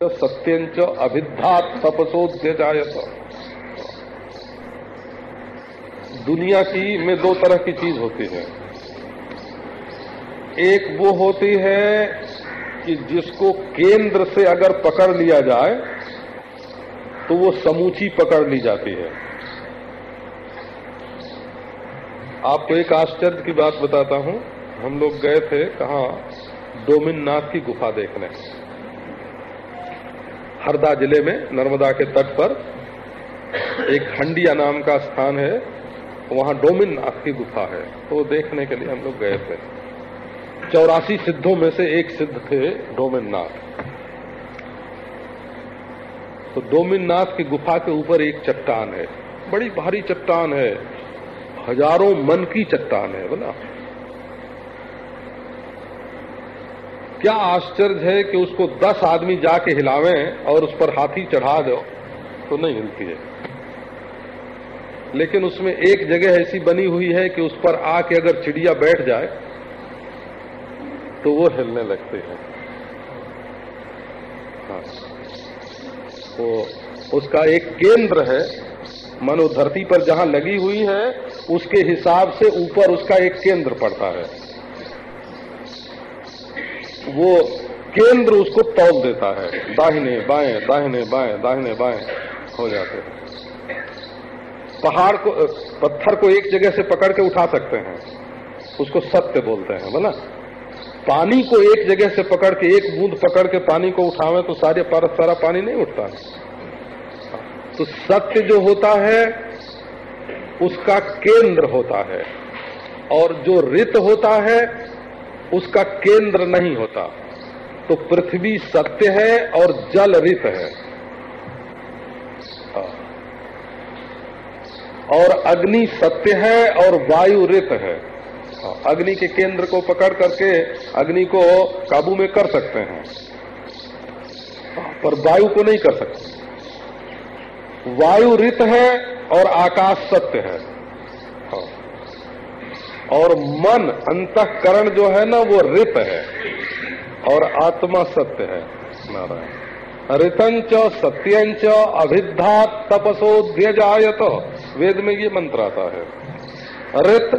सत्यंच अभिद्धात तपसोद्य जायत दुनिया की में दो तरह की चीज़ होती है। एक वो होती है कि जिसको केंद्र से अगर पकड़ लिया जाए तो वो समूची पकड़ ली जाती है। आपको एक आश्चर्य की बात बताता हूँ। हम लोग गए थे कहा डोमिननाथ की गुफा देखने। हरदा ज़िले में नर्मदा के तट पर एक हंडिया नाम का स्थान है। वहाँ डोमिननाथ की गुफा है। तो देखने के लिए हम लोग गए थे। चौरासी सिद्धों में से एक सिद्ध थे डोमिननाथ तो डोमिननाथ की गुफा के ऊपर एक चट्टान है। बड़ी भारी चट्टान है। हज़ारों मन की चट्टान है, बोला। क्या आश्चर्य है कि उसको दस आदमी जाके हिलावे और उस पर हाथी चढ़ा दो। तो नहीं हिलती है। लेकिन उसमें एक जगह ऐसी बनी हुई है कि उस पर आके अगर चिड़िया बैठ जाए तो वो हिलने लगते हैं। हाँ। तो उसका एक केंद्र है, मानो धरती पर जहाँ लगी हुई है, उसके हिसाब से ऊपर उसका एक केंद्र पड़ता है। वो केंद्र उसको तोल देता है। दाहिने बाएँ दाहिने बाएँ दाहिने बाएँ हो जाते हैं। पहाड़ को पत्थर को एक जगह से पकड़ के उठा सकते हैं। उसको सत्य बोलते हैं बोला पानी को एक जगह से पकड़ के, एक बूंद पकड़ के पानी को उठावे तो सारे पर, सारा पानी नहीं उठता तो सत्य जो होता है, उसका केंद्र होता है। और जो रित होता है उसका केंद्र नहीं होता। तो पृथ्वी सत्य है और जल रित है। और अग्नि सत्य है और वायु रित है। अग्नि के केंद्र को पकड़ करके अग्नि को काबू में कर सकते हैं, पर वायु को नहीं कर सकते। वायु रित है और आकाश सत्य है। और मन अंतकरण जो है ना, वो रित है और आत्मा सत्य है, नारायण। ऋतंच सत्यंच अभिद्धा तपसोध्यजायत वेद में ये मंत्र आता है। ऋत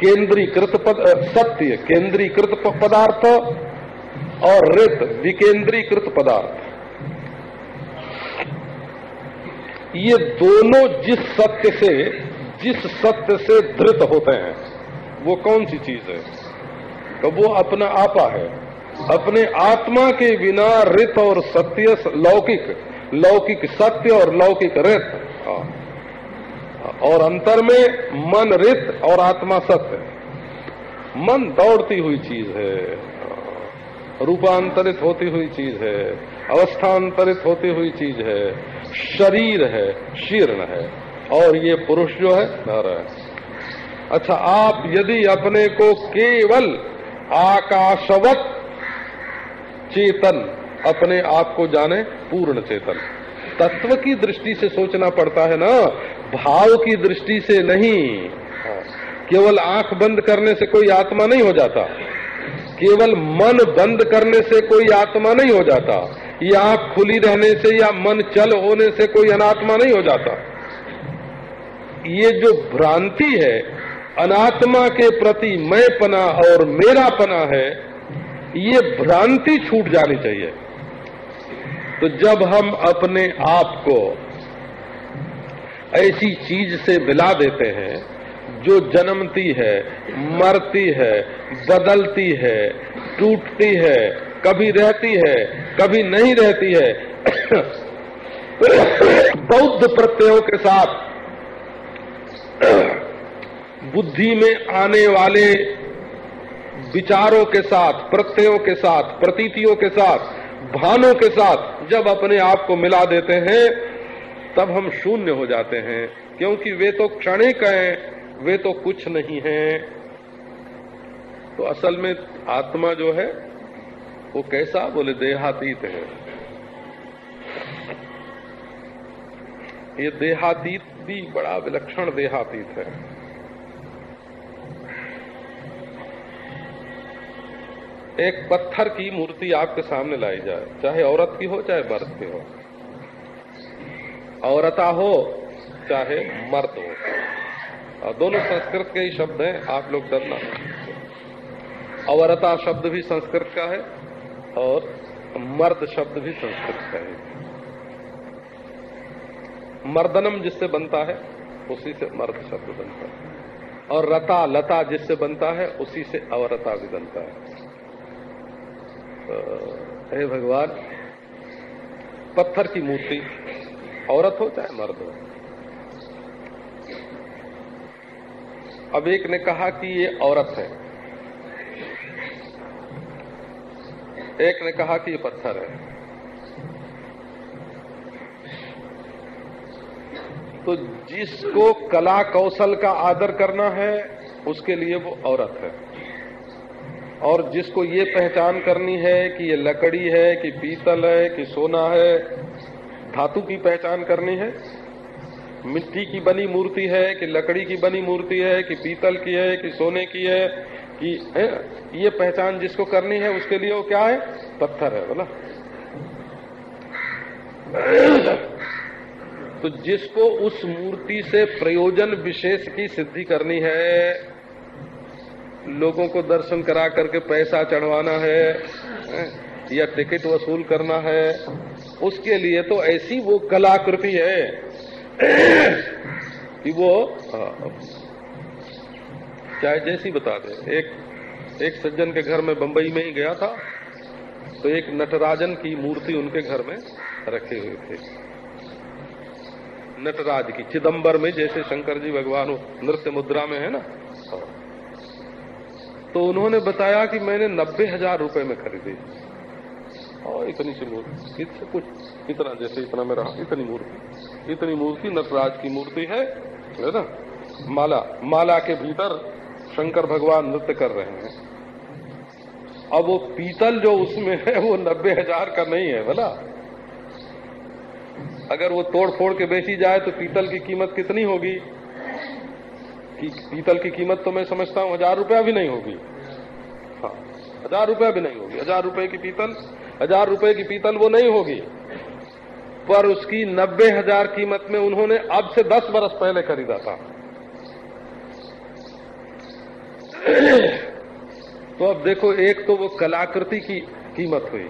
केंद्रीकृत पद सत्य, केंद्रीकृत पदार्थ और ऋत विकेंद्रीकृत पदार्थ। ये दोनों जिस सत्य से जिस सत्य से धृत होते हैं, वो कौन सी चीज़ है? तो वो अपना आपा है। अपने आत्मा के बिना रित और सत्य लौकिक लौकिक सत्य और लौकिक रित। और अंतर में मन रित और आत्मा सत्य। मन दौड़ती हुई चीज़ है। रूपांतरित होती हुई चीज़ है। अवस्थांतरित होती हुई चीज़ है। शरीर है, शीर्ण है। और ये पुरुष जो है, नारायण। अच्छा आप यदि अपने को केवल आकाशवत चेतन, अपने आप को जाने पूर्ण चेतन। तत्व की दृष्टि से सोचना पड़ता है ना, भाव की दृष्टि से नहीं। केवल आँख बंद करने से कोई आत्मा नहीं हो जाता। केवल मन बंद करने से कोई आत्मा नहीं हो जाता। या आँख खुली रहने से या मन चल होने से कोई अनात्मा नहीं हो जाता। ये जो भ्रांति है, अनात्मा के प्रति मैं पना और मेरा पना है, ये भ्रांति छूट जानी चाहिए। तो जब हम अपने आप को ऐसी चीज़ से मिला देते हैं, जो जन्मती है, मरती है, बदलती है, टूटती है, कभी रहती है, कभी नहीं रहती है, बौद्ध प्रत्ययों के साथ बुद्धि में आने वाले विचारों के साथ, प्रत्ययों के साथ, प्रतीतियों के साथ, भानों के साथ जब अपने आप को मिला देते हैं, तब हम शून्य हो जाते हैं। क्योंकि वे तो क्षणिक हैं, वे तो कुछ नहीं है। तो असल में आत्मा जो है, वो कैसा? बोले, देहातीत है। ये देहातीत भी बड़ा विलक्षण देहातीत है। एक पत्थर की मूर्ति आपके सामने लाई जाए, चाहे औरत की हो, चाहे मर्द की हो। औरता हो, चाहे मर्द हो। और दोनों संस्कृत के ही शब्द हैं, आप लोग डरना अवरता शब्द भी संस्कृत का है, और मर्द शब्द भी संस्कृत का है। मर्दनम जिससे बनता है, उसी से मर्द शब्द बनता है। और रता, लता जिससे बनता है, उसी से अवरता भी बनता है। हे भगवान, पत्थर की मूर्ति औरत हो चाहे मर्द हो। अब एक ने कहा कि ये औरत है। एक ने कहा कि ये पत्थर है। तो जिसको कला कौशल का आदर करना है, उसके लिए वो औरत है और जिसको ये पहचान करनी है कि ये लकड़ी है, कि पीतल है, कि सोना है, धातु की पहचान करनी है, मिट्टी की बनी मूर्ति है, कि लकड़ी की बनी मूर्ति है, कि पीतल की है, कि सोने की है, कि, है? ये पहचान जिसको करनी है, उसके लिए वो क्या है पत्थर है, बोला तो जिसको उस मूर्ति से प्रयोजन विशेष की सिद्धि करनी है, लोगों को दर्शन करा करके पैसा चढ़वाना है या टिकट वसूल करना है, उसके लिए तो ऐसी वो कलाकृति है कि वो चाहे जैसी बता दे। एक एक सज्जन के घर में बंबई में ही गया था तो एक नटराजन की मूर्ति उनके घर में रखे हुए थे। नटराज की चिदम्बर में जैसे शंकर जी भगवान नृत्य मुद्रा में है ना? तो उन्होंने बताया कि मैंने नब्बे हज़ार रुपए में खरीदी। और इतनी सी मूर्ति इससे कुछ, इतना जैसे इतना में रहा इतनी मूर्ति इतनी मूर्ति, नटराज की मूर्ति है है ना? माला माला के भीतर शंकर भगवान नृत्य कर रहे हैं। अब वो पीतल जो उसमें है, वो नब्बे हज़ार का नहीं है बोला अगर वो तोड़ फोड़ के बेची जाए तो पीतल की कीमत कितनी होगी? कि पीतल की कीमत तो मैं समझता हूँ हज़ार रुपया भी नहीं होगी। हाँ हज़ार रुपया भी नहीं होगी। हज़ार रुपए की पीतल, हज़ार रुपए की पीतल वो नहीं होगी। पर उसकी नब्बे हज़ार कीमत में उन्होंने अब से दस बरस पहले खरीदा था। तो अब देखो, एक तो वो कलाकृति की कीमत हुई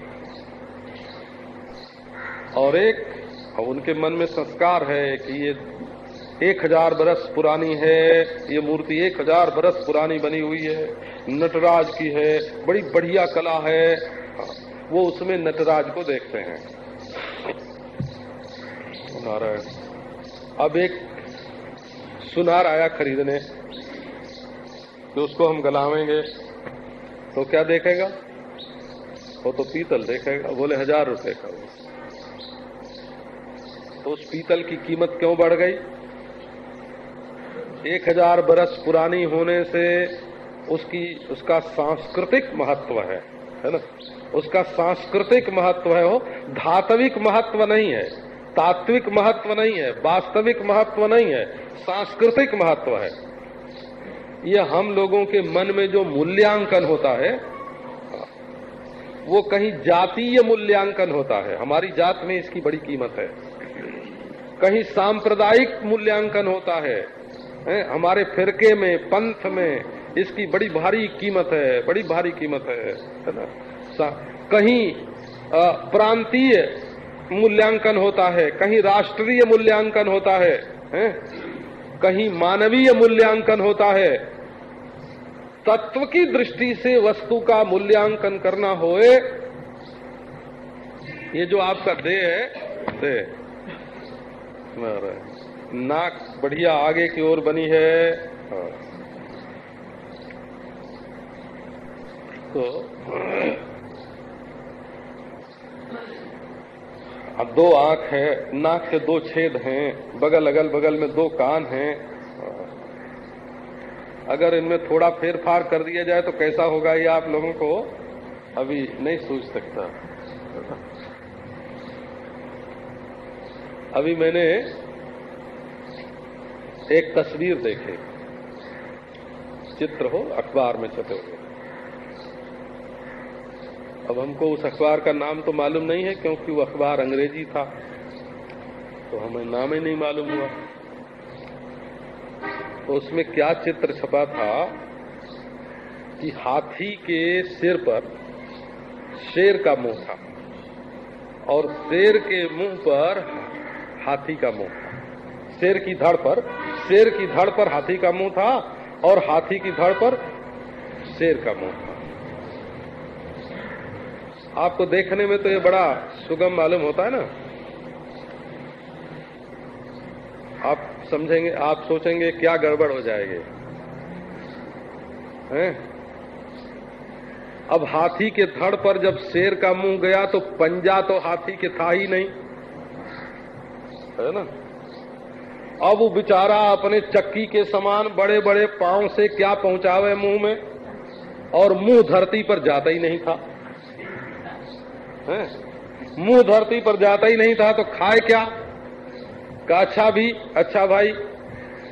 और एक उनके मन में संस्कार है कि ये एक हज़ार बरस पुरानी है, ये मूर्ति एक हज़ार बरस पुरानी बनी हुई है, नटराज की है, बड़ी बढ़िया कला है। वो उसमें नटराज को देखते हैं। नारायण, अब एक सुनार आया खरीदने तो उसको हम गलावेंगे तो क्या देखेगा? वो तो पीतल देखेगा, बोले हज़ार रुपए का वो। उस पीतल की कीमत क्यों बढ़ गई? एक हज़ार बरस पुरानी होने से उसकी, उसका सांस्कृतिक महत्व है है ना? उसका सांस्कृतिक महत्व है वो, धात्विक महत्व नहीं है, तात्विक महत्व नहीं है, वास्तविक महत्व नहीं है, सांस्कृतिक महत्व है। ये हम लोगों के मन में जो मूल्यांकन होता है, वो कहीं जातीय मूल्यांकन होता है। हमारी जात में इसकी बड़ी कीमत है। कहीं सांप्रदायिक मूल्यांकन होता है, है? हमारे फिरके में पंथ में इसकी बड़ी भारी कीमत है बड़ी भारी कीमत है ना? कहीं प्रांतीय मूल्यांकन होता है कहीं राष्ट्रीय मूल्यांकन होता है, है? कहीं मानवीय मूल्यांकन होता है। तत्व की दृष्टि से वस्तु का मूल्यांकन करना होए ये जो आपका देह है देह नाक बढ़िया आगे की ओर बनी है। हाँ। तो अब दो आँख है, नाक के दो छेद हैं, बगल अगल बगल में दो कान हैं। अगर इनमें थोड़ा फेरफार कर दिया जाए तो कैसा होगा ये आप लोगों को अभी नहीं सोच सकता। अभी मैंने एक तस्वीर देखे। चित्र हो, अखबार में छपे हुए। अब हमको उस अखबार का नाम तो मालूम नहीं है, क्योंकि वो अखबार अंग्रेज़ी था। तो हमें नाम ही नहीं मालूम हुआ। तो उसमें क्या चित्र छपा था कि हाथी के सिर पर शेर का मुँह था। और शेर के मुँह पर हाथी का मुँह शेर की धड़ पर, शेर की धड़ पर हाथी का मुँह था और हाथी की धड़ पर शेर का मुँह था। आपको देखने में तो ये बड़ा सुगम मालूम होता है ना? आप समझेंगे, आप सोचेंगे क्या गड़बड़ हो जाएगी। हैं? अब हाथी के धड़ पर जब शेर का मुँह गया तो पंजा तो हाथी के था ही नहीं। है ना? अब वो बेचारा अपने चक्की के समान बड़े बड़े पाँव से क्या पहुंचावे मुँह में? और मुँह धरती पर जाता ही नहीं था। मुँह धरती पर जाता ही नहीं था तो खाए क्या? का अच्छा भी अच्छा भाई।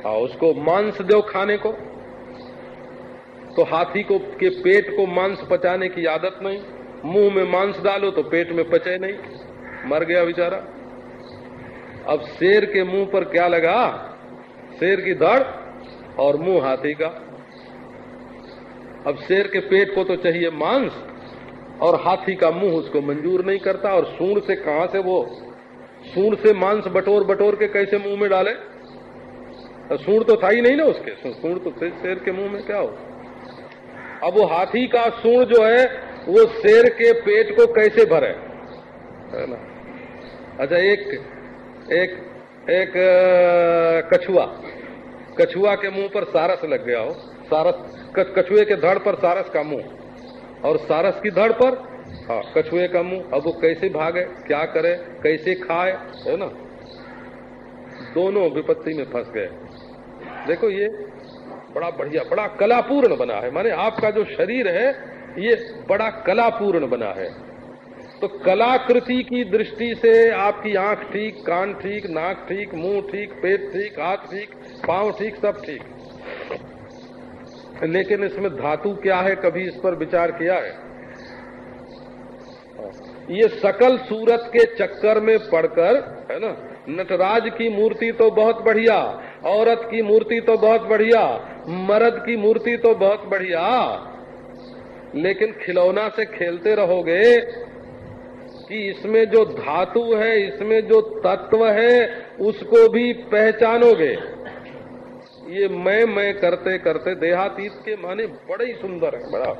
आ, उसको मांस दो खाने को। तो हाथी को के पेट को मांस पचाने की आदत नहीं। मुँह में मांस डालो तो पेट में पचे नहीं। मर गया बेचारा। अब शेर के मुँह पर क्या लगा? शेर की धड़ और मुँह हाथी का। अब शेर के पेट को तो चाहिए मांस और हाथी का मुँह उसको मंजूर नहीं करता और सूर से कहाँ से वो? सूर से मांस बटोर बटोर के कैसे मुँह में डाले? सूर तो था ही नहीं ना उसके। सूर तो शेर के मुँह में, क्या हो? अब वो हाथी का सूर जो है, वो शेर के पेट को कैसे भरे? है ना? अच्छा एक एक एक कछुआ। कछुआ के मुँह पर सारस लग गया हो। सारस कछुए के धड़ पर सारस का मुँह। और सारस की धड़ पर हाँ कछुए का मुँह। अब वो कैसे भागे, क्या करे, कैसे खाए, है ना? दोनों विपत्ति में फंस गए। देखो ये बड़ा बढ़िया, बड़ा कलापूर्ण बना है। माने आपका जो शरीर है, ये बड़ा कलापूर्ण बना है। तो कलाकृति की दृष्टि से आपकी आँख ठीक, कान ठीक, नाक ठीक, मुँह ठीक, पेट ठीक, हाथ ठीक, पाँव ठीक, सब ठीक। लेकिन इसमें धातु क्या है कभी इस पर विचार किया है? ये सकल सूरत के चक्कर में पड़कर, है ना, नटराज की मूर्ति तो बहुत बढ़िया, औरत की मूर्ति तो बहुत बढ़िया, मर्द की मूर्ति तो बहुत बढ़िया, लेकिन खिलौना से खेलते रहोगे कि इसमें जो धातु है, इसमें जो तत्व है, उसको भी पहचानोगे। ये मैं मैं करते करते देहातीत के माने बड़े ही सुंदर है, बड़ा।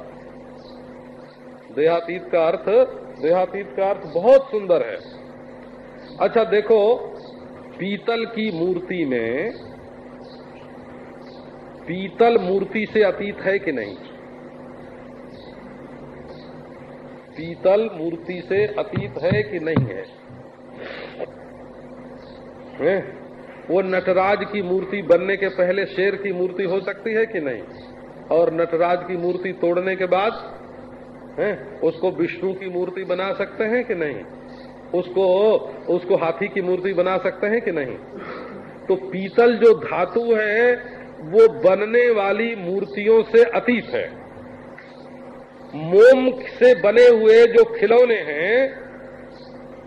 देहातीत का अर्थ, देहातीत का अर्थ बहुत सुंदर है। अच्छा देखो, पीतल की मूर्ति में पीतल मूर्ति से अतीत है कि नहीं? पीतल मूर्ति से अतीत है कि नहीं है, है? वो नटराज की मूर्ति बनने के पहले शेर की मूर्ति हो सकती है कि नहीं? और नटराज की मूर्ति तोड़ने के बाद है? उसको विष्णु की मूर्ति बना सकते हैं कि नहीं? उसको उसको हाथी की मूर्ति बना सकते हैं कि नहीं? तो पीतल जो धातु है वो बनने वाली मूर्तियों से अतीत है। मोम से बने हुए जो खिलौने हैं,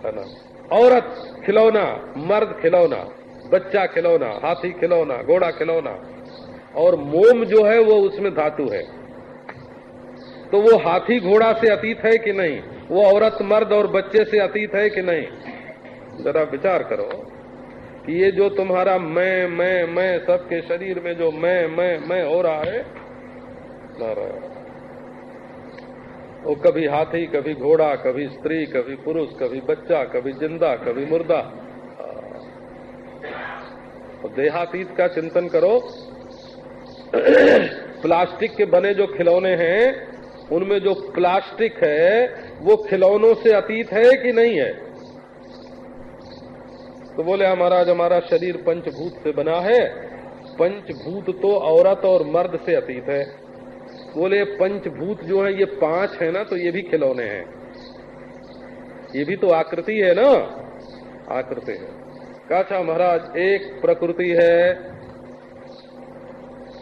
है ना? औरत खिलौना, मर्द खिलौना, बच्चा खिलौना, हाथी खिलौना, घोड़ा खिलौना, और मोम जो है वो उसमें धातु है। तो वो हाथी घोड़ा से अतीत है कि नहीं? वो औरत, मर्द और बच्चे से अतीत है कि नहीं? जरा विचार करो कि ये जो तुम्हारा मैं मैं मैं, सबके शरीर में जो मैं मैं मैं हो रहा है वो कभी हाथी, कभी घोड़ा, कभी स्त्री, कभी पुरुष, कभी बच्चा, कभी ज़िंदा, कभी मुर्दा। देहातीत का चिंतन करो। प्लास्टिक के बने जो खिलौने हैं, उनमें जो प्लास्टिक है, वो खिलौनों से अतीत है कि नहीं है? तो बोले महाराज हमारा शरीर पंचभूत से बना है। पंचभूत तो औरत और मर्द से अतीत है। बोले पंचभूत जो है ये पाँच है ना तो ये भी खिलौने हैं। ये भी तो आकृति है ना? आकृति है। काचा महाराज एक प्रकृति है।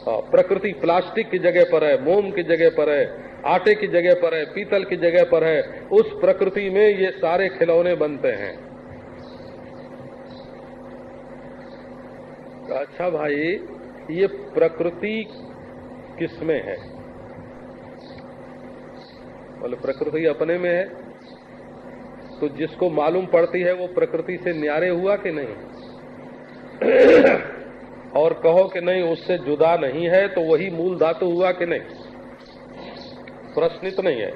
हाँ, प्रकृति प्लास्टिक की जगह पर है मोम की जगह पर है आटे की जगह पर है पीतल की जगह पर है उस प्रकृति में ये सारे खिलौने बनते हैं। अच्छा भाई ये प्रकृति किसमें है? बोले, प्रकृति अपने में है। तो जिसको मालूम पड़ती है, वो प्रकृति से न्यारे हुआ कि नहीं? और कहो कि नहीं, उससे जुदा नहीं है तो वही मूल धातु हुआ कि नहीं? प्रश्नित नहीं है।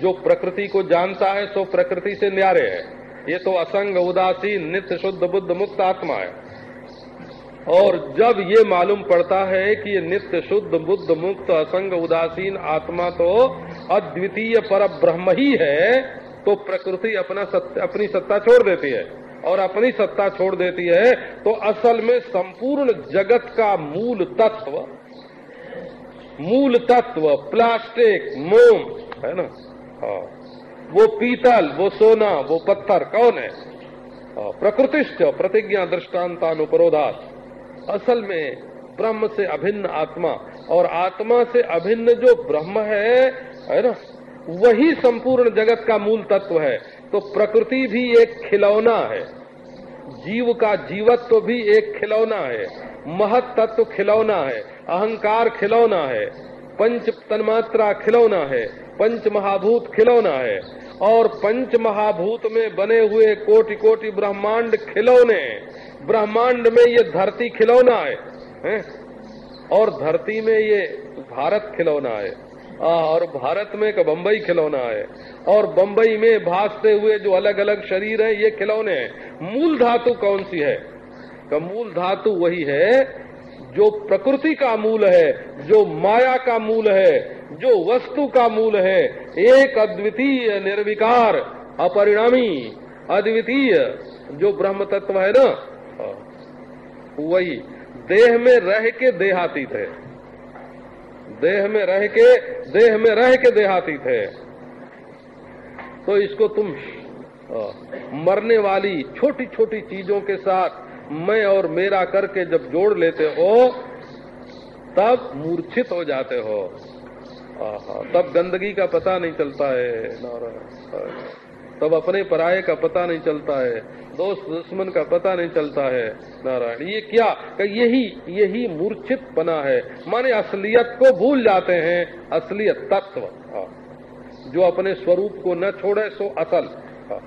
जो प्रकृति को जानता है, सो प्रकृति से न्यारे है। ये तो असंग उदासीन नित्य, शुद्ध, बुद्ध, मुक्त आत्मा है। और जब ये मालूम पड़ता है कि ये नित्य, शुद्ध, बुद्ध, मुक्त, असंग, उदासीन आत्मा तो अद्वितीय पर ब्रह्म ही है तो प्रकृति अपना सत्ता, अपनी सत्ता छोड़ देती है। और अपनी सत्ता छोड़ देती है तो असल में संपूर्ण जगत का मूल तत्व मूल तत्व प्लास्टिक मोम है ना? हाँ। वो पीतल वो सोना वो पत्थर कौन है? हाँ, प्रकृतिष्ठ प्रतिज्ञा दृष्टान्तानुपरोधात असल में ब्रह्म से अभिन्न आत्मा और आत्मा से अभिन्न जो ब्रह्म है है ना? वही संपूर्ण जगत का मूल तत्व है। तो प्रकृति भी एक खिलौना है। जीव का जीवत्व तो भी एक खिलौना है। महत तत्व खिलौना है। अहंकार खिलौना है। पंच तन्मात्रा खिलौना है। पंच महाभूत खिलौना है। और पंच महाभूत में बने हुए कोटि कोटि ब्रह्मांड खिलौने ब्रह्मांड में ये धरती खिलौना है, है? और धरती में ये भारत खिलौना है। और भारत में का बम्बई खिलौना है। और बम्बई में भागते हुए जो अलग अलग शरीर है, ये खिलौने हैं। मूल धातु कौन सी है? का मूल धातु वही है जो प्रकृति का मूल है, जो माया का मूल है, जो वस्तु का मूल है। एक अद्वितीय निर्विकार, अपरिणामी अद्वितीय जो ब्रह्म तत्व है ना? वही, देह में रह के देहातीत है। देह में रह के, देह में रह के देहातीत है। तो इसको तुम मरने वाली छोटी छोटी चीज़ों के साथ मैं और मेरा करके जब जोड़ लेते हो, तब मूर्छित हो जाते हो। तब गंदगी का पता नहीं चलता है तब अपने पराये का पता नहीं चलता है दोस्त दुश्मन का पता नहीं चलता है। नारायण ये क्या? यही यही मूर्छित पना है। माने असलियत को भूल जाते हैं असलियत तत्व। हाँ। जो अपने स्वरूप को न छोड़े सो असल। हाँ।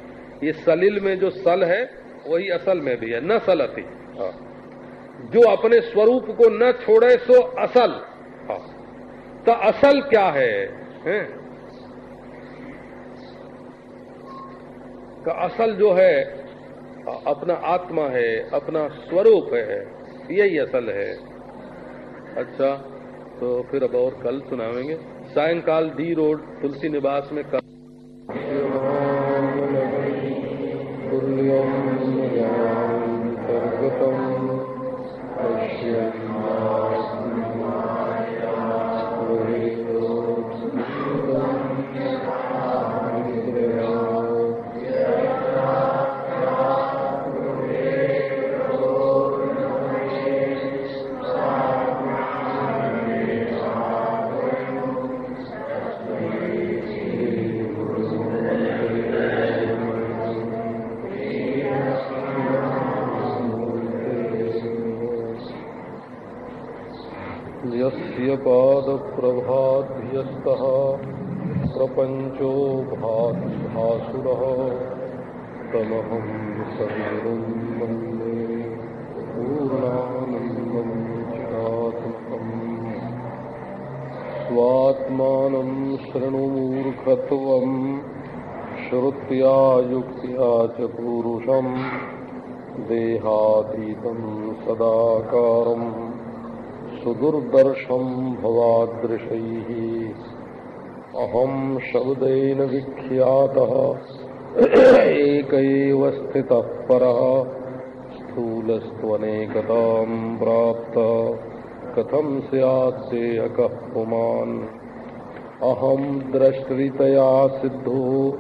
ये सलिल में जो सल है वही असल में भी है न सलती। हाँ। जो अपने स्वरूप को न छोड़े सो असल। तो असल क्या है, है? का असल जो है, अपना आत्मा है, अपना स्वरूप है, यही असल है। अच्छा तो फिर अब और कल सुनावेंगे। सायंकाल डी रोड, तुलसी निवास में कल सुदुर्दर्शम भवादृशैः अहम शब्देन विख्यातः एक एव स्थितः परः। स्थूलस्त्वनेकताम् प्राप्त। कथं स्याद्देहकः पुमान्? सिद्धो,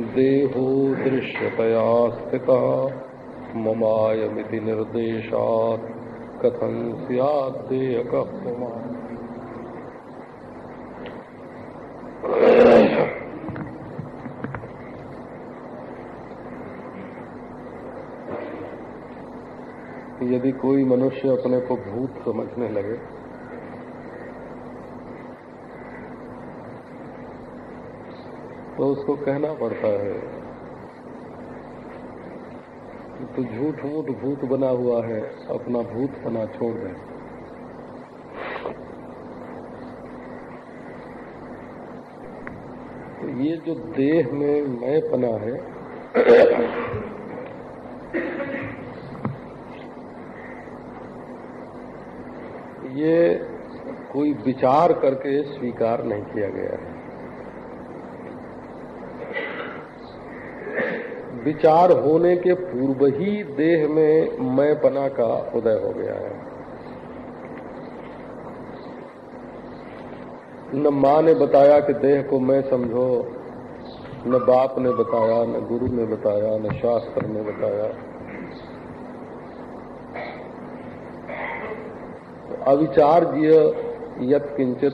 देहो दृश्यतया स्थितः। ममायमिति निर्देशात्। कथन सियादेयक यदि कोई मनुष्य अपने को भूत समझने लगे तो उसको कहना पड़ता है तो झूठ मूठ भूत बना हुआ है, अपना भूत बना छोड़ दे। तो ये जो देह में मैं पना है, ये कोई विचार करके स्वीकार नहीं किया गया है। विचार होने के पूर्व ही देह में मैं पना का उदय हो गया है। न माँ ने बताया कि देह को मैं समझो, न बाप ने बताया, न गुरु ने बताया, न शास्त्र ने बताया। तो यत किंचित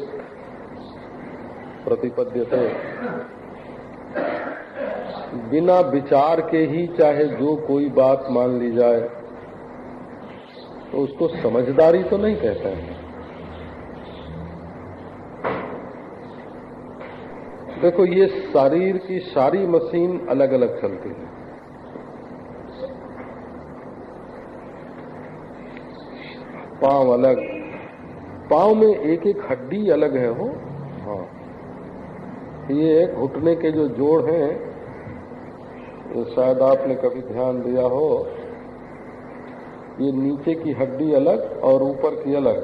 प्रतिपद्यते। बिना विचार के ही चाहे जो कोई बात मान ली जाए तो उसको समझदारी तो नहीं कहते हैं। देखो, ये शरीर की सारी मशीन अलग अलग चलती है। पाँव अलग। पाँव में एक एक हड्डी अलग है, हो? हाँ। ये घुटने के जो जोड़ हैं तो शायद आपने कभी ध्यान दिया हो, ये नीचे की हड्डी अलग और ऊपर की अलग।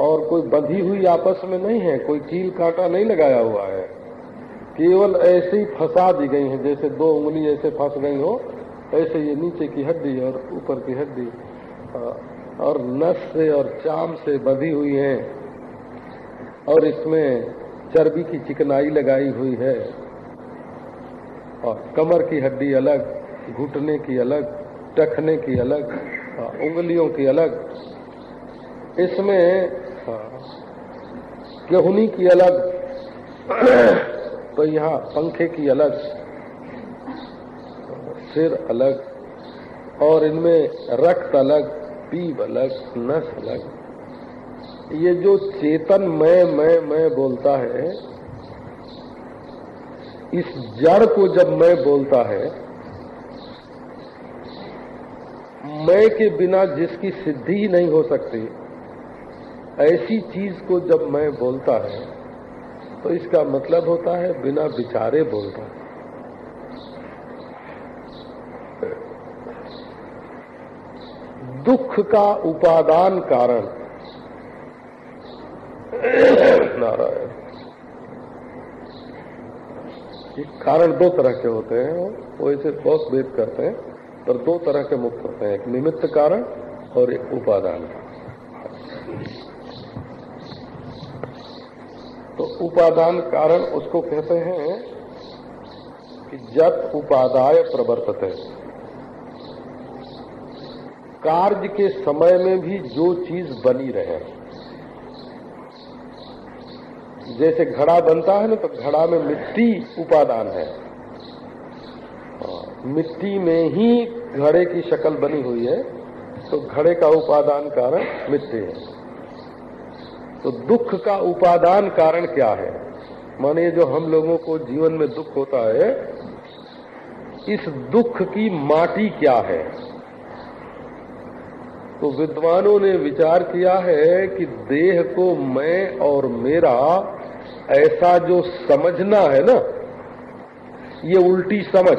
और कोई बंधी हुई आपस में नहीं है, कोई कील कांटा नहीं लगाया हुआ है। केवल ऐसे ही फंसा दी गई है, जैसे दो उंगली ऐसे फंस गई हो, ऐसे ये नीचे की हड्डी और ऊपर की हड्डी और नस से और चाम से बंधी हुई है। और इसमें चर्बी की चिकनाई लगाई हुई है। और कमर की हड्डी अलग, घुटने की अलग, टखने की अलग उंगलियों की अलग। इसमें गेहूनी की अलग तो यहाँ पंखे की अलग, सिर अलग, और इनमें रक्त अलग पीप अलग, नस अलग। ये जो चेतन मैं मैं मैं बोलता है इस जड़ को जब मैं बोलता है, मैं के बिना जिसकी सिद्धि ही नहीं हो सकती, ऐसी चीज़ को जब मैं बोलता है तो इसका मतलब होता है बिना विचारे बोलता है। दुख का उपादान कारण। नारायण। कारण दो तरह के होते हैं, वो इसे बहुत भेद करते हैं, पर दो तरह के मुक्त होते हैं, एक निमित्त कारण और एक उपादान तो उपादान कारण उसको कहते हैं कि जब उपादाय प्रवर्तते। कार्य के समय में भी जो चीज़ बनी रहे। जैसे घड़ा बनता है ना तो घड़ा में मिट्टी उपादान है। मिट्टी में ही घड़े की शक्ल बनी हुई है तो घड़े का उपादान कारण मिट्टी है। तो दुख का उपादान कारण क्या है? माने जो हम लोगों को जीवन में दुख होता है, इस दुख की माटी क्या है? तो विद्वानों ने विचार किया है कि देह को मैं और मेरा ऐसा जो समझना है ना, ये उल्टी समझ।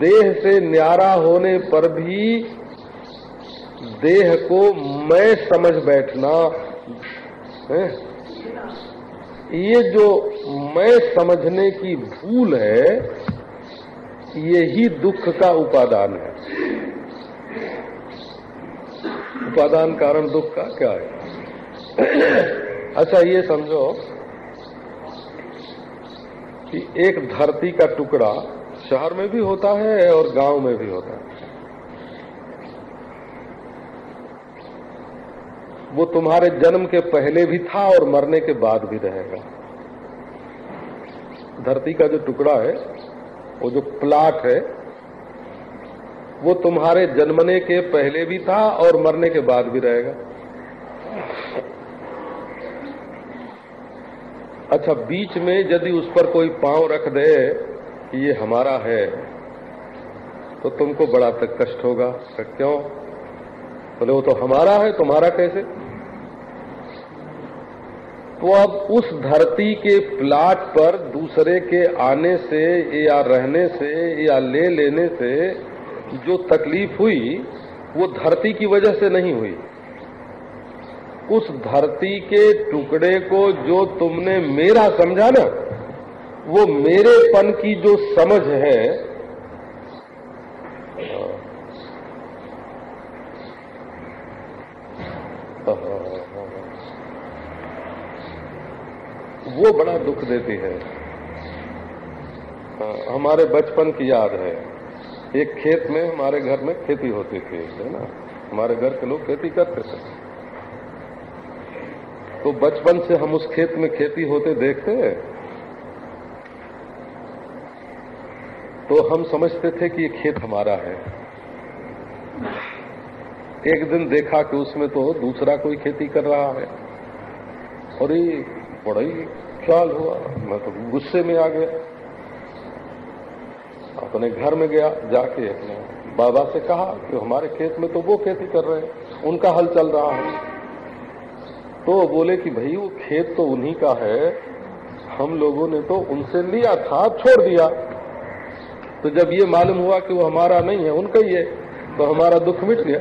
देह से न्यारा होने पर भी देह को मैं समझ बैठना, है? ये जो मैं समझने की भूल है, ये ही दुख का उपादान है। उपादान कारण दुख का क्या है? अच्छा ये समझो कि एक धरती का टुकड़ा शहर में भी होता है और गाँव में भी होता है। वो तुम्हारे जन्म के पहले भी था और मरने के बाद भी रहेगा। धरती का जो टुकड़ा है, वो जो प्लाट है, वो तुम्हारे जन्मने के पहले भी था और मरने के बाद भी रहेगा। अच्छा बीच में यदि उस पर कोई पाँव रख दे कि ये हमारा है तो तुमको बड़ा तक कष्ट होगा क्यों? बोले, वो तो हमारा है, तुम्हारा कैसे? तो अब उस धरती के प्लाट पर दूसरे के आने से या रहने से या ले लेने से जो तकलीफ़ हुई, वो धरती की वजह से नहीं हुई। उस धरती के टुकड़े को जो तुमने मेरा समझा ना, वो मेरेपन की जो समझ है, वो बड़ा दुख देती है। हमारे बचपन की याद है। एक खेत में, हमारे घर में खेती होती थी, है ना? हमारे घर के लोग खेती करते थे। तो बचपन से हम उस खेत में खेती होते देखते तो हम समझते थे कि ये खेत हमारा है। एक दिन देखा कि उसमें तो दूसरा कोई खेती कर रहा है। और ये बड़ा ही ख्याल हुआ। मैं तो गुस्से में आ गया। अपने घर में गया, जाके अपने बाबा से कहा कि हमारे खेत में तो वो खेती कर रहे हैं। उनका हल चल रहा है। तो बोले कि भाई, वो खेत तो उन्हीं का है। हम लोगों ने तो उनसे लिया था, छोड़ दिया। तो जब ये मालूम हुआ कि वो हमारा नहीं है, उनका ही है तो हमारा दुख मिट गया।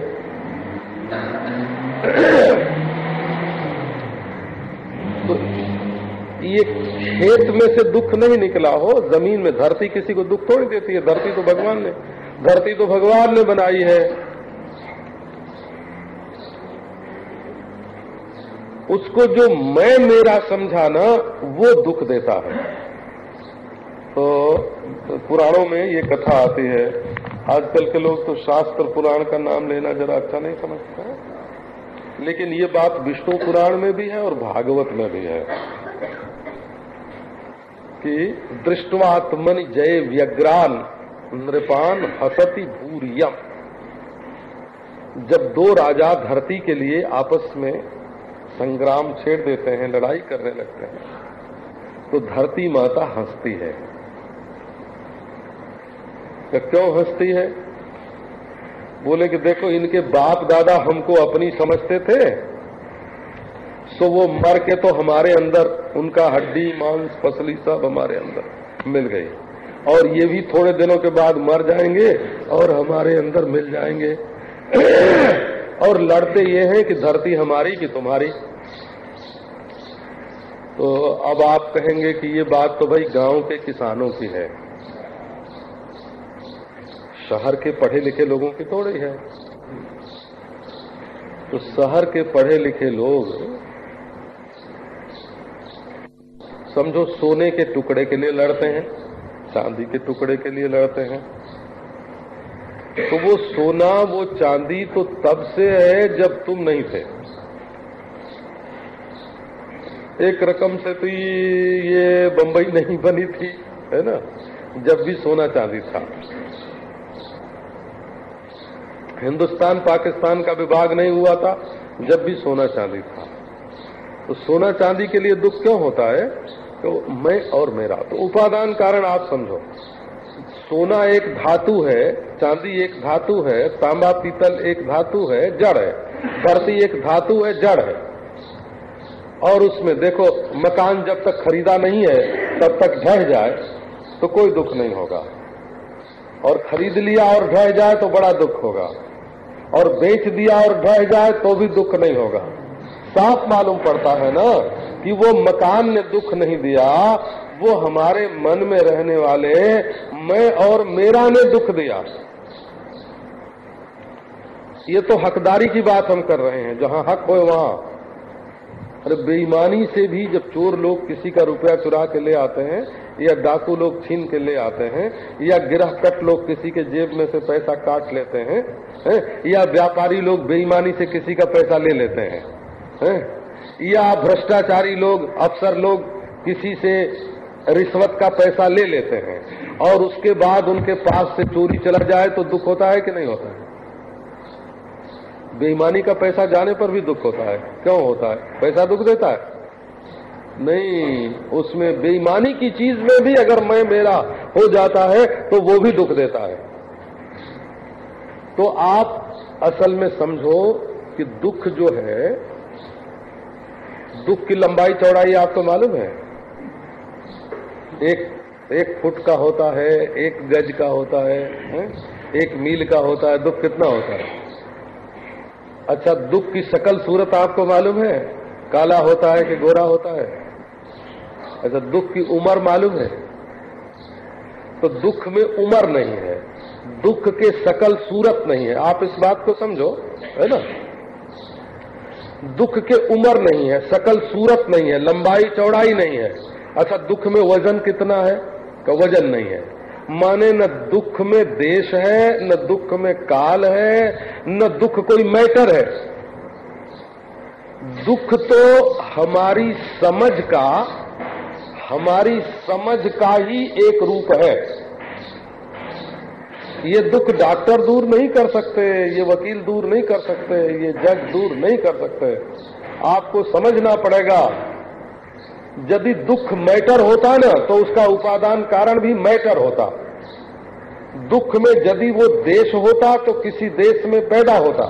तो ये खेत में से दुख नहीं निकला हो, ज़मीन में धरती किसी को दुख थोड़ी देती है, धरती तो भगवान ने, धरती तो भगवान ने बनाई है। उसको जो मैं मेरा समझाना वो दुख देता है। तो, तो पुराणों में ये कथा आती है आजकल के लोग तो शास्त्र पुराण का नाम लेना जरा अच्छा नहीं समझते लेकिन ये बात विष्णु पुराण में भी है और भागवत में भी है कि दृष्टवात्मन जय व्यग्रान नृपान हसती भूरियम। जब दो राजा धरती के लिए आपस में संग्राम छेड़ देते हैं, लड़ाई करने लगते हैं। तो धरती माता हंसती है। तो क्यों हंसती है? बोले कि देखो, इनके बाप दादा हमको अपनी समझते थे, सो वो मर के तो हमारे अंदर, उनका हड्डी, मांस पसली सब हमारे अंदर मिल गई। और ये भी थोड़े दिनों के बाद मर जाएँगे और हमारे अंदर मिल जाएँगे। और लड़ते ये हैं कि धरती हमारी कि तुम्हारी। तो अब आप कहेंगे कि ये बात तो भाई गाँव के किसानों की है। शहर के पढ़े लिखे लोगों की थोड़ी है। तो शहर के पढ़े लिखे लोग, समझो सोने के टुकड़े के लिए लड़ते हैं, चांदी के टुकड़े के लिए लड़ते हैं। तो वो सोना, वो चांदी तो तब से है जब तुम नहीं थे। एक रकम से तो ये बंबई नहीं बनी थी, है ना? जब भी सोना चांदी था। हिंदुस्तान पाकिस्तान का विभाग नहीं हुआ था, जब भी सोना चांदी था। तो सोना चांदी के लिए दुख क्यों होता है? तो मैं और मेरा तो उपादान कारण आप समझो। सोना एक धातु है, चांदी एक धातु है, तांबा, पीतल एक धातु है, जड़ है। धरती एक धातु है, जड़ है। और उसमें देखो, मकान जब तक खरीदा नहीं है, तब तक ढह जाए तो कोई दुख नहीं होगा। और खरीद लिया और ढह जाए तो बड़ा दुख होगा। और बेच दिया और ढह जाए तो भी दुख नहीं होगा। साफ़ मालूम पड़ता है ना, कि वो मकान ने दुख नहीं दिया, वो हमारे मन में रहने वाले, मैं और मेरा ने दुख दिया। ये तो हकदारी की बात हम कर रहे हैं, जहाँ हक हो वहाँ। अरे बेईमानी से भी जब चोर लोग किसी का रुपया चुरा के ले आते हैं, या डाकू लोग छीन के ले आते हैं, या गिरह कट लोग किसी के जेब में से पैसा काट लेते हैं, है? या व्यापारी लोग बेईमानी से किसी का पैसा ले लेते हैं, है, या भ्रष्टाचारी लोग, अफसर लोग किसी से रिश्वत का पैसा ले लेते हैं, और उसके बाद उनके पास से चोरी चला जाए तो दुख होता है कि नहीं होता है बेईमानी का पैसा जाने पर भी दुख होता है। क्यों होता है? पैसा दुख देता है? नहीं उसमें बेईमानी की चीज़ में भी अगर मैं मेरा हो जाता है तो वो भी दुख देता है। तो आप असल में समझो कि दुख जो है दुख की लंबाई चौड़ाई आपको मालूम है। एक एक फुट का होता है एक गज का होता है, है? एक मील का होता है दुख कितना होता है? अच्छा दुख की शकल सूरत आपको मालूम है? काला होता है कि गोरा होता है? अच्छा दुख की उम्र मालूम है? तो दुख में उम्र नहीं है। दुख के सकल सूरत नहीं है। आप इस बात को समझो, है ना? दुख के उम्र नहीं है सकल सूरत नहीं है, लंबाई चौड़ाई नहीं है। अच्छा दुख में वज़न कितना है? का वज़न नहीं है। माने न दुख में देश है, न दुख में काल है, न दुख कोई मैटर है। दुख तो हमारी समझ का, हमारी समझ का ही एक रूप है। ये दुख डॉक्टर दूर नहीं कर सकते, ये वकील दूर नहीं कर सकते, ये जज दूर नहीं कर सकते। आपको समझना पड़ेगा यदि दुख मैटर होता ना तो उसका उपादान कारण भी मैटर होता। दुख में यदि वो देश होता तो किसी देश में पैदा होता।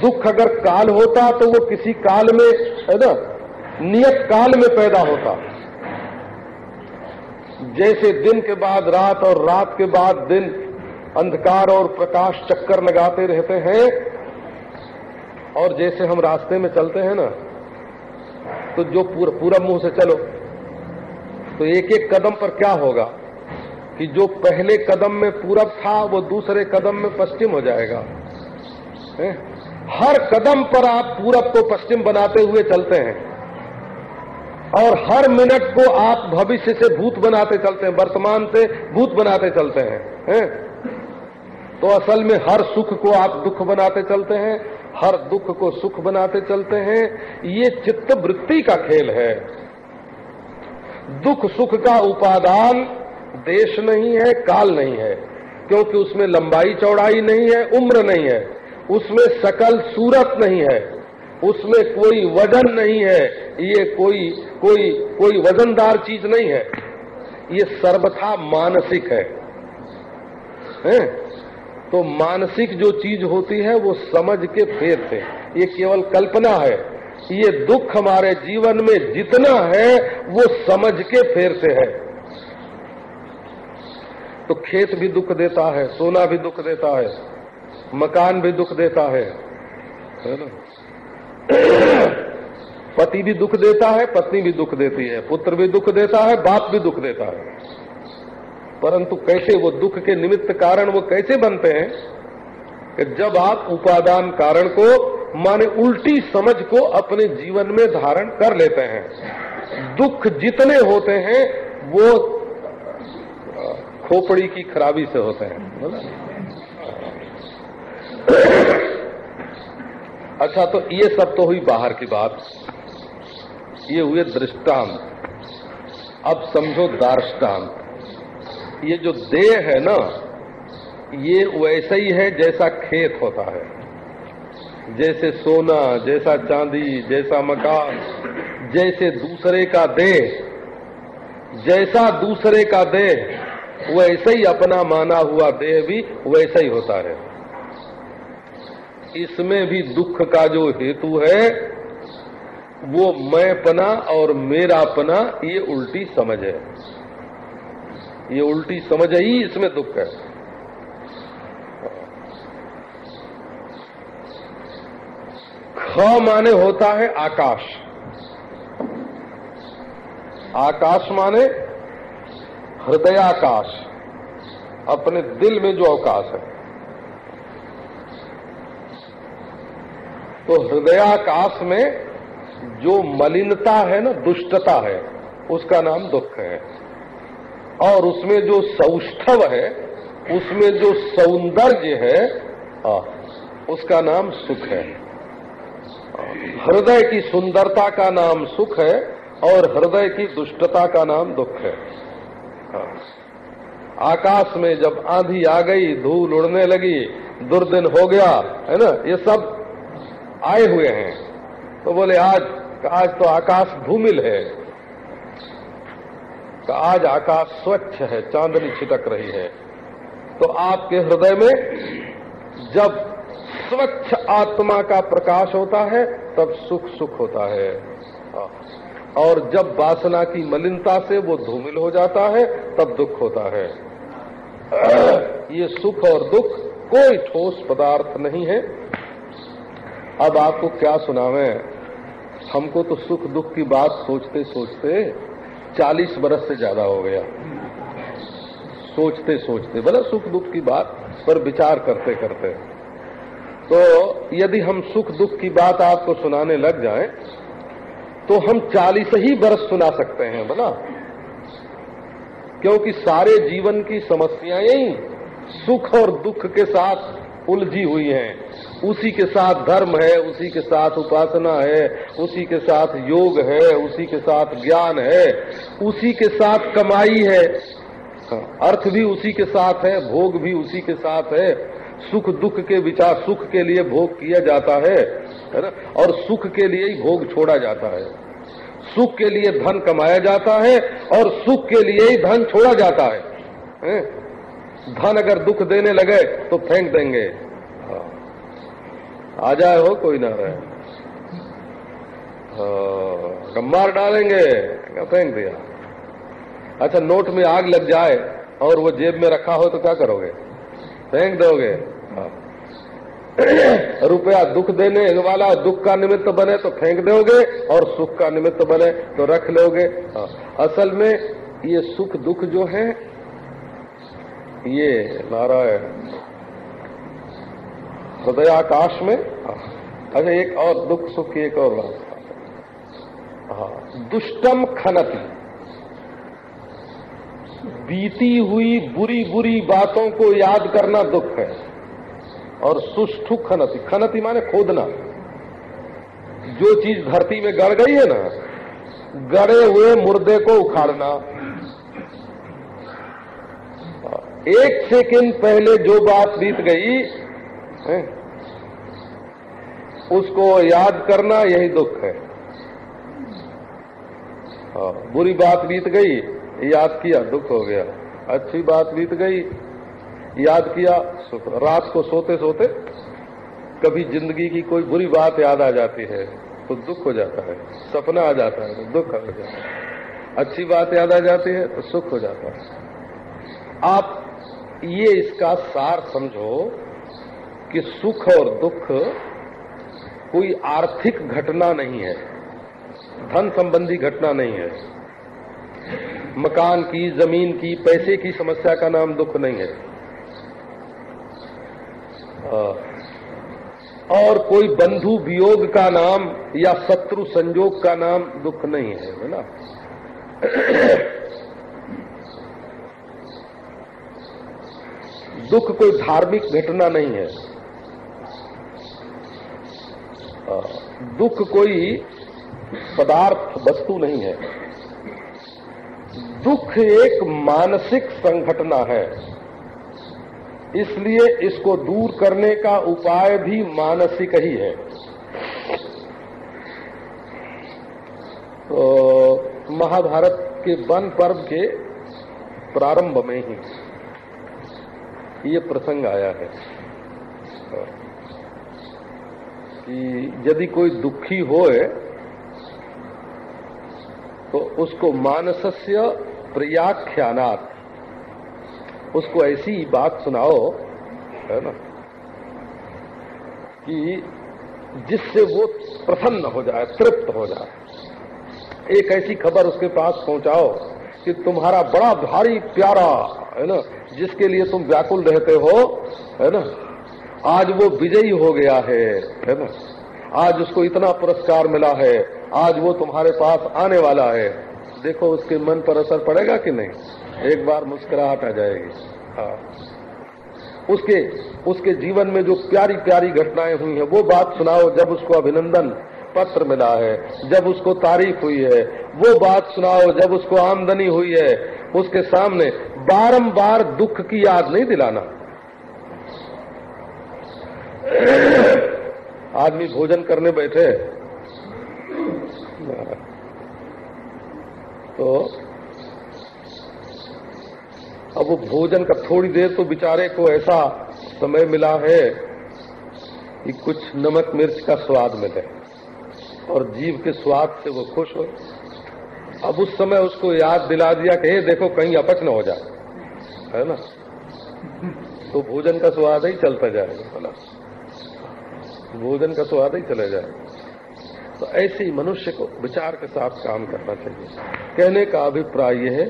दुख अगर काल होता तो वो किसी काल में, है ना, नियत काल में पैदा होता। जैसे दिन के बाद रात और रात के बाद दिन, अंधकार और प्रकाश चक्कर लगाते रहते हैं, और जैसे हम रास्ते में चलते हैं ना तो जो पूरा पूरा मुँह से चलो तो एक एक कदम पर क्या होगा कि जो पहले कदम में पूरब था, वो दूसरे कदम में पश्चिम हो जाएगा है? हर कदम पर आप पूरब को पश्चिम बनाते हुए चलते हैं और हर मिनट को आप भविष्य से भूत बनाते चलते हैं, वर्तमान से भूत बनाते चलते हैं हैं? तो असल में हर सुख को आप दुख बनाते चलते हैं हर दुख को सुख बनाते चलते हैं ये चित्त वृत्ति का खेल है दुख सुख का उपादान देश नहीं है काल नहीं है क्योंकि उसमें लंबाई चौड़ाई नहीं है उम्र नहीं है उसमें सकल सूरत नहीं है उसमें कोई वज़न नहीं है ये कोई कोई कोई वजनदार चीज़ नहीं है ये सर्वथा मानसिक है, है? तो मानसिक जो चीज़ होती है, वो समझ के फेर से ये केवल कल्पना है ये दुख हमारे जीवन में जितना है, वो समझ के फेर से है। तो खेत भी दुख देता है, सोना भी दुख देता है, मकान भी दुख देता है है पति भी दुख देता है, पत्नी भी दुख देती है, पुत्र भी दुख देता है, बाप भी दुख देता है। परंतु कैसे वो दुख के निमित्त कारण वो कैसे बनते हैं कि जब आप उपादान कारण को, माने उल्टी समझ को अपने जीवन में धारण कर लेते हैं, दुख जितने होते हैं, वो खोपड़ी की खराबी से होते हैं अच्छा तो ये सब तो हुई बाहर की बात। ये हुए दृष्टांत। अब समझो दार्ष्टान्त ये जो देह है ना, ये वैसा ही है जैसा खेत होता है। जैसे सोना, जैसा चांदी, जैसा मकान, जैसे दूसरे का देह, जैसा दूसरे का देह, वैसे ही अपना माना हुआ देह भी वैसा ही होता है। इसमें भी दुख का जो हेतु है, वो मैंपना और मेरापना, ये उल्टी समझ है। ये उल्टी समझ ही इसमें दुख है। ख माने होता है आकाश। आकाश माने हृदयाकाश, अपने दिल में जो अवकाश है। तो हृदयाकाश में जो मलिनता है ना, दुष्टता है, उसका नाम दुख है। और उसमें जो सौष्ठव है उसमें जो सौंदर्य है आ, उसका नाम सुख है। हृदय की सुंदरता का नाम सुख है और हृदय की दुष्टता का नाम दुख है। आकाश में जब आंधी आ गई धूल उड़ने लगी दुर्दिन हो गया है ना ये सब आए हुए हैं। तो बोले आज आज तो आकाश धूमिल है। आज आकाश स्वच्छ है, चांदनी छिटक रही है। तो आपके हृदय में जब स्वच्छ आत्मा का प्रकाश होता है, तब सुख सुख होता है। और जब वासना की मलिनता से वो धूमिल हो जाता है, तब दुख होता है। ये सुख और दुख कोई ठोस पदार्थ नहीं है। अब आपको क्या सुनावे? हमको तो सुख दुख की बात सोचते सोचते चालीस बरस से ज़्यादा हो गया। सोचते सोचते भले सुख दुख की बात पर विचार करते करते। तो यदि हम सुख दुख की बात आपको सुनाने लग जाएँ तो हम चालीस ही बरस सुना सकते हैं बोला क्योंकि सारे जीवन की समस्याएँ सुख और दुख के साथ उलझी हुई हैं। उसी के साथ धर्म है उसी के साथ उपासना है उसी के साथ योग है उसी के साथ ज्ञान है उसी के साथ कमाई है। हाँ, अर्थ भी उसी के साथ है भोग भी उसी के साथ है। सुख दुख के विचार सुख के लिए भोग किया जाता है है ना? और सुख के लिए ही भोग छोड़ा जाता है। सुख के लिए धन कमाया जाता है और सुख के लिए ही धन छोड़ा जाता है, है? धन अगर दुख देने लगे तो फेंक देंगे। हाँ। आ जाए हो कोई ना रहे। हाँ, मार डालेंगे? फेंक दिया। अच्छा नोट में आग लग जाए और वो जेब में रखा हो तो क्या करोगे? फेंक दोगे। हाँ। रुपया दुख देने वाला दुख का निमित्त बने तो फेंक दोगे और सुख का निमित्त बने तो रख लोगे। हाँ। असल में ये सुख दुख जो है ये नारायण हृदयाकाश में। अच्छा एक और दुख सुख की एक और बात। हाँ दुष्टम खनती। बीती हुई बुरी बुरी बातों को याद करना दुख है, और सुष्ठु खनति। खनति माने खोदना। जो चीज़ धरती में गड़ गई है ना, गड़े हुए मुर्दे को उखाड़ना। एक सेकंड पहले जो बात बीत गई है, उसको याद करना यही दुख है। हाँ, बुरी बात बीत गई याद किया दुख हो गया। अच्छी बात बीत गई याद किया रात को सोते सोते कभी ज़िंदगी की कोई बुरी बात याद आ जाती है तो दुख हो जाता है सपना आ जाता है तो दुख हो जाता है। अच्छी बात याद आ जाती है तो सुख हो जाता है। आप ये इसका सार समझो कि सुख और दुख कोई आर्थिक घटना नहीं है, धन संबंधी घटना नहीं है। मकान की, ज़मीन की, पैसे की समस्या का नाम दुख नहीं है। और कोई बंधु वियोग का नाम या शत्रु संजोग का नाम दुख नहीं है है ना? दुख कोई धार्मिक घटना नहीं है। दुख कोई पदार्थ, वस्तु नहीं है। दुख एक मानसिक संघटना है। इसलिए इसको दूर करने का उपाय भी मानसिक ही है। तो महाभारत के वन पर्व के प्रारंभ में ही ये प्रसंग आया है। कि यदि कोई दुखी होए तो उसको मानसस्य प्रियाख्यानात। उसको ऐसी बात सुनाओ, है ना, कि जिससे वो प्रसन्न हो जाए, तृप्त हो जाए। एक ऐसी खबर उसके पास पहुंचाओ कि तुम्हारा बड़ा भारी प्यारा, है ना, जिसके लिए तुम व्याकुल रहते हो, है ना आज वो विजयी हो गया है है ना? आज उसको इतना पुरस्कार मिला है, आज वो तुम्हारे पास आने वाला है। देखो उसके मन पर असर पड़ेगा कि नहीं? एक बार मुस्कुराहट आ जाएगी। हाँ। उसके उसके जीवन में जो प्यारी प्यारी घटनाएँ हुई हैं, वो बात सुनाओ, जब उसको अभिनंदन पत्र मिला है, जब उसको तारीफ़ हुई है, वो बात सुनाओ, जब उसको आमदनी हुई है, उसके सामने बारंबार दुख की याद नहीं दिलाना। आदमी भोजन करने बैठे। तो अब वो भोजन का थोड़ी देर तो बेचारे को ऐसा समय मिला है कि कुछ नमक मिर्च का स्वाद मिले और जीव के स्वाद से वो खुश हो। अब उस समय उसको याद दिला दिया कि, हे, देखो, कहीं अपच न हो जाए। है ना? तो भोजन का स्वाद ही चलता जाएगा भोजन का स्वाद ही चला जाए। तो ऐसे ही मनुष्य को विचार के साथ काम करना चाहिए। कहने का अभिप्राय यह है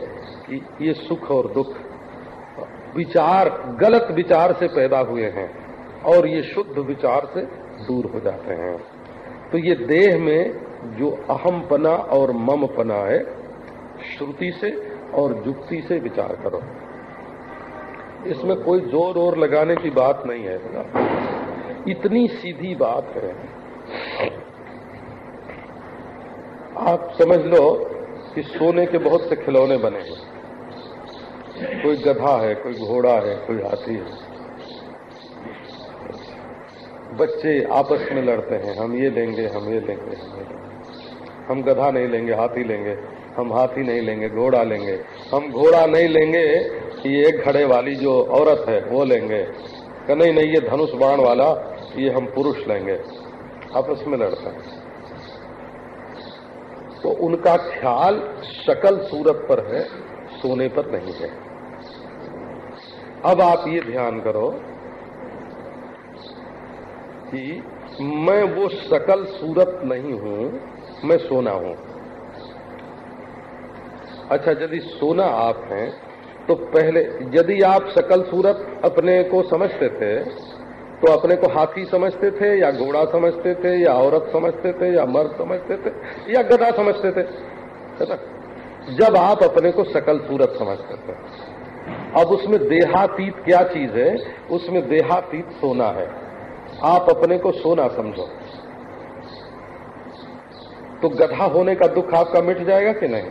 कि ये सुख और दुख विचार, गलत विचार से पैदा हुए हैं और ये शुद्ध विचार से दूर हो जाते हैं। तो ये देह में जो अहम पना और मम पना है, श्रुति से और जुक्ति से विचार करो। इसमें कोई ज़ोर और लगाने की बात नहीं है। इतनी सीधी बात है। आप समझ लो कि सोने के बहुत से खिलौने बने हैं। कोई गधा है, कोई घोड़ा है, कोई हाथी है। बच्चे आपस में लड़ते हैं, हम ये लेंगे, हम ये लेंगे, हम ये लेंगे। हम गधा नहीं लेंगे, हाथी लेंगे, हम हाथी नहीं लेंगे, घोड़ा लेंगे। हम घोड़ा नहीं लेंगे एक खड़े वाली जो औरत है, वो लेंगे। नहीं नहीं, ये धनुष बाण वाला ये हम पुरुष लेंगे, आपस में लड़ते हैं। तो उनका ख्याल शकल सूरत पर है, सोने पर नहीं है। अब आप ये ध्यान करो कि मैं वो सकल सूरत नहीं हूँ, मैं सोना हूँ। अच्छा यदि सोना आप हैं तो पहले, यदि आप सकल सूरत अपने को समझते थे तो अपने को हाथी समझते थे, या घोड़ा समझते थे, या औरत समझते थे, या मर्द समझते थे, या गधा समझते थे, है ना? जब आप अपने को सकल सूरत समझते थे। अब उसमें देहातीत क्या चीज़ है? उसमें देहातीत सोना है। आप अपने को सोना समझो। तो गधा होने का दुख आपका मिट जाएगा कि नहीं?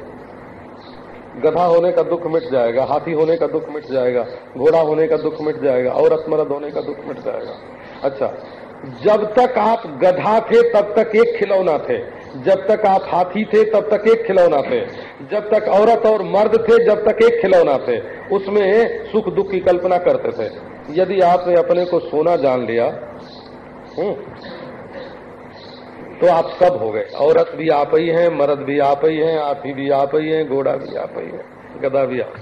गधा होने का दुख मिट जाएगा हाथी होने का दुख मिट जाएगा घोड़ा होने का दुख मिट जाएगा औरत मरद होने का दुख मिट जाएगा। अच्छा जब तक आप गधा थे तब तक एक खिलौना थे। जब तक आप हाथी थे तब तक एक खिलौना थे। जब तक औरत और मर्द थे जब तक एक खिलौना थे। उसमें सुख दुख की कल्पना करते थे। यदि आपने अपने को सोना जान लिया हम्म, तो आप सब हो गए। औरत भी आप ही हैं, मर्द भी आप ही हैं हाथी भी आप ही हैं, घोड़ा भी आप ही है, गधा भी आप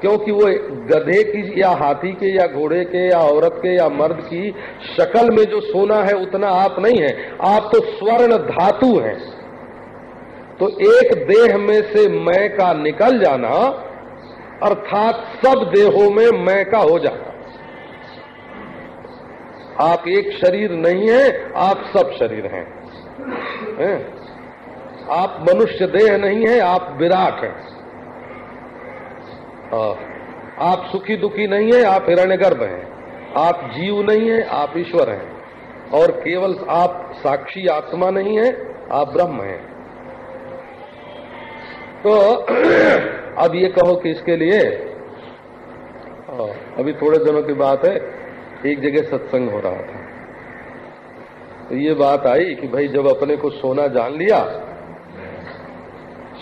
क्योंकि वो गधे की या हाथी के या घोड़े के या औरत के या मर्द की शक्ल में जो सोना है, उतना आप नहीं है। आप तो स्वर्ण धातु हैं। तो एक देह में से मैं का निकल जाना, अर्थात सब देहों में मैं का हो जाना। आप एक शरीर नहीं है, आप सब शरीर हैं। है? आप मनुष्य देह नहीं है, आप विराट हैं। आप सुखी दुखी नहीं है, आप हिरण्य गर्भ हैं। आप जीव नहीं है, आप ईश्वर हैं। और केवल आप साक्षी आत्मा नहीं है, आप ब्रह्म हैं। तो अब ये कहो कि इसके लिए अभी थोड़े दिनों की बात है। एक जगह सत्संग हो रहा था। तो ये बात आई कि भाई जब अपने को सोना जान लिया,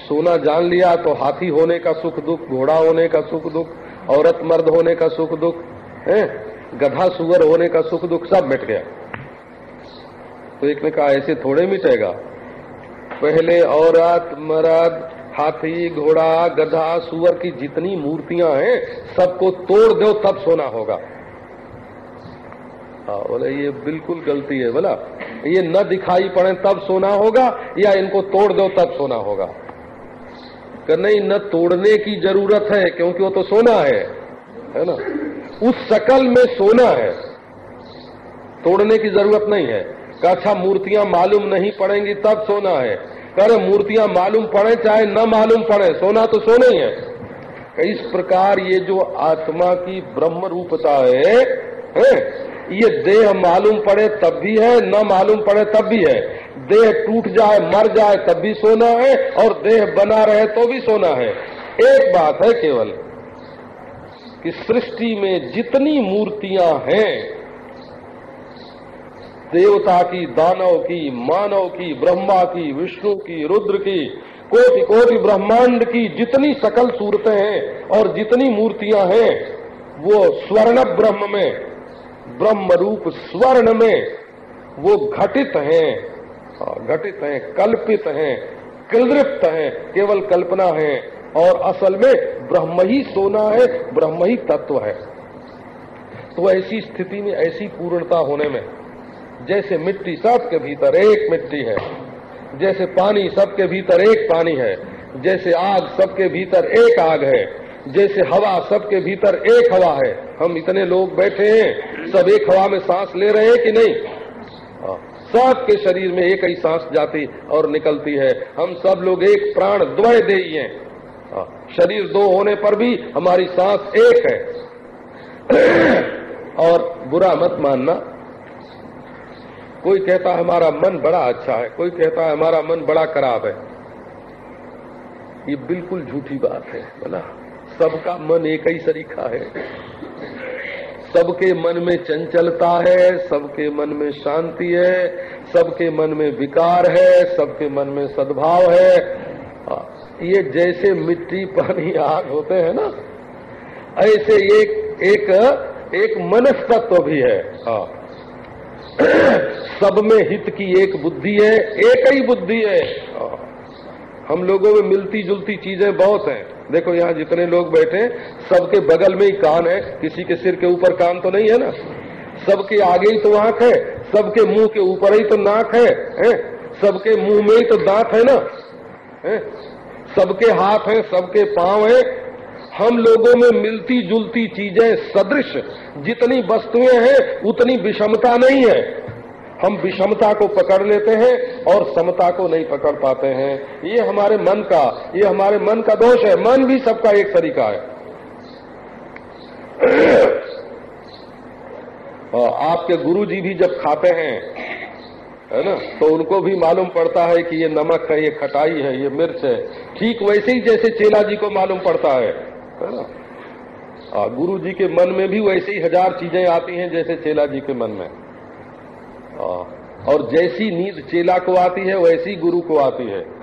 सोना जान लिया तो हाथी होने का सुख दुख, घोड़ा होने का सुख दुख, औरत मर्द होने का सुख दुख, है? गधा सुअर होने का सुख दुख सब मिट गया। तो एक ने कहा, ऐसे थोड़े मिटेगा। पहले औरत, मर्द, हाथी, घोड़ा, गधा, सुअर की जितनी मूर्तियाँ हैं, सबको तोड़ दो, तब सोना होगा। हाँ बोले ये बिल्कुल गलती है बोला। ये न दिखाई पड़े तब सोना होगा या इनको तोड़ दो तब सोना होगा? नहीं न तोड़ने की ज़रूरत है क्योंकि वो तो सोना है। है ना? उस शकल में सोना है। तोड़ने की ज़रूरत नहीं है। का अच्छा मूर्तियाँ मालूम नहीं पड़ेंगी तब सोना है। कर मूर्तियाँ मालूम पड़े चाहे न मालूम पड़े सोना तो सोना ही है। इस प्रकार ये जो आत्मा की ब्रह्म रूपता है, है ये देह मालूम पड़े तब भी है, न मालूम पड़े तब भी है। देह टूट जाए, मर जाए, तब भी सोना है, और देह बना रहे तो भी सोना है। एक बात है केवल, कि सृष्टि में जितनी मूर्तियाँ हैं, देवता की, दानव की, मानव की, ब्रह्मा की, विष्णु की, रुद्र की कोटि कोटि ब्रह्मांड की जितनी सकल सूरतें हैं और जितनी मूर्तियाँ हैं, वो स्वर्ण ब्रह्म में ब्रह्म रूप स्वर्ण में वो घटित हैं घटित हैं, कल्पित हैं कृदृप्त हैं, केवल कल्पना है, और असल में ब्रह्म ही सोना है, ब्रह्म ही तत्व है। तो ऐसी स्थिति में, ऐसी पूर्णता होने में, जैसे मिट्टी सबके भीतर एक मिट्टी है, जैसे पानी सबके भीतर एक पानी है, जैसे आग सबके भीतर एक आग है, जैसे हवा सबके भीतर एक हवा है हम इतने लोग बैठे हैं सब एक हवा में सांस ले रहे हैं कि नहीं? हाँ, सबके शरीर में एक ही सांस जाती और निकलती है। हम सब लोग एक प्राण द्वय दे हैं। हाँ, शरीर दो होने पर भी हमारी सांस एक है। और बुरा मत मानना। कोई कहता है हमारा मन बड़ा अच्छा है कोई कहता है हमारा मन बड़ा खराब है। ये बिल्कुल झूठी बात है बोला सबका मन एक ही सरीखा है। सबके मन में चंचलता है, सबके मन में शांति है, सबके मन में विकार है, सबके मन में सद्भाव है। ये जैसे मिट्टी पानी आग होते हैं ना, ऐसे एक एक एक मनस्तत्व भी है। हाँ। सब में हित की एक बुद्धि है, एक ही बुद्धि है। हम लोगों में मिलती जुलती चीज़ें बहुत हैं। देखो यहाँ जितने लोग बैठे सबके बगल में ही कान है किसी के सिर के ऊपर कान तो नहीं है ना सबके आगे ही तो आँख है सबके मुँह के ऊपर ही तो नाक है, है? सबके मुँह में ही तो दांत है ना है? सबके हाथ है सबके पाँव है हम लोगों में मिलती जुलती चीज़ें सदृश जितनी वस्तुएँ हैं उतनी विषमता नहीं है हम विषमता को पकड़ लेते हैं और समता को नहीं पकड़ पाते हैं। ये हमारे मन का, ये हमारे मन का दोष है। मन भी सबका एक तरीका है। आपके गुरु जी भी जब खाते हैं, है ना तो उनको भी मालूम पड़ता है कि ये नमक है, ये खटाई है, ये मिर्च है। ठीक वैसे ही जैसे चेला जी को मालूम पड़ता है है ना। गुरु जी के मन में भी वैसे ही हज़ार चीज़ें आती हैं जैसे चेला जी के मन में। और जैसी नींद चेला को आती है वैसी गुरु को आती है।